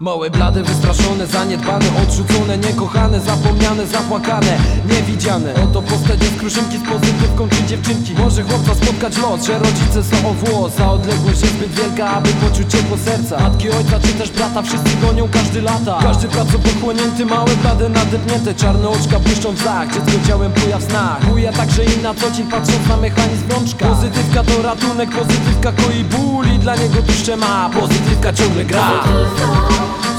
Małe, blade, wystraszone, zaniedbane, odrzucone, niekochane, zapomniane, zapłakane, niewidziane. Oto postać z kruszynki z pozytywką czy dziewczynki. Może chłopca spotkać los, że rodzice są o włos. A odległość jest zbyt wielka, aby poczuć ciepło serca. Matki, ojca czy też brata, wszyscy gonią każdy lata. Każdy pracą pochłonięty, małe, blade, nadepnięte. Czarne oczka błyszczą w zach, dziecko ciałem buja w snach. Buja także i na co dzień patrząc na mechanizm rączka. Pozytywka to ratunek, pozytywka koi ból i dla niego duszę ma. Pozytywka ciągle gra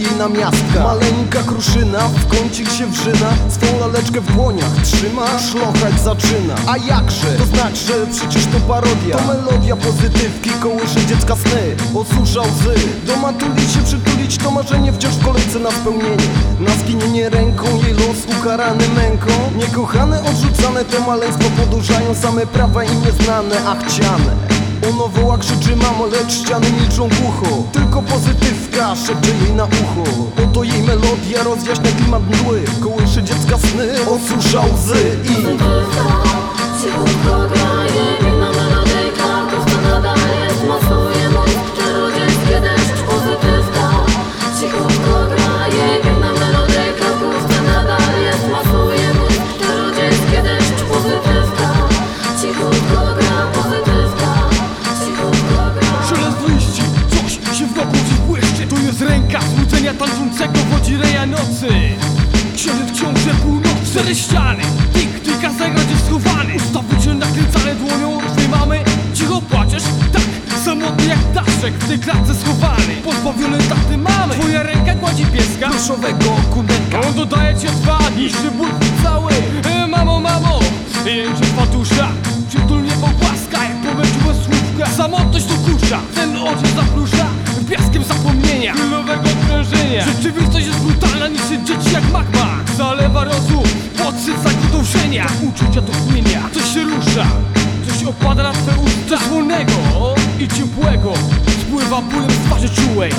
namiastka Maleńka kruszyna, w kącik się wrzyna. Swą laleczkę w dłoniach trzyma, szlochać zaczyna. A jakże, to znaczy, przecież to parodia. To melodia pozytywki, kołysze dziecka sny. Osusza łzy, doma tulić się przytulić To marzenie wciąż w kolejce na spełnienie. Na zginienie ręką, jej los ukarany męką. Niekochane, odrzucane, te maleństwo podłużają Same prawa im nieznane, a chciane. Ono woła, krzyczy mamo, lecz ściany milczą głucho. Tylko pozytywka szepcze jej na ucho Oto jej melodia rozjaśnia klimat mgły Kołysze dziecka sny, osusza łzy i nocy. Księżyc w ciąże północy. Cztery ściany, tik, tyka zagradzie schowany. Usta wycie nakręcane dłonią twojej mamy. Cicho płaczesz? Tak, samotny jak daszek w tej klatce schowany. Pozbawiony taty mamy. Twoja ręka gładzi pieska. Pluszowego kundenka On dodaje cię dwa, niszczy ból cały. E, Mamo, mamo, jęczy fatusza Przytulnie pogłaska, jak pomęczyła słówka Samotność to kusza, ten oczy zaplusza Piaskiem zapomnienia, chwilowego odprężenia Rzeczywistość godążenia Uczucia do tchnienia, coś się rusza. Coś opada na twe usta. Coś wolnego i ciepłego. Spływa bólem z twarzy czułej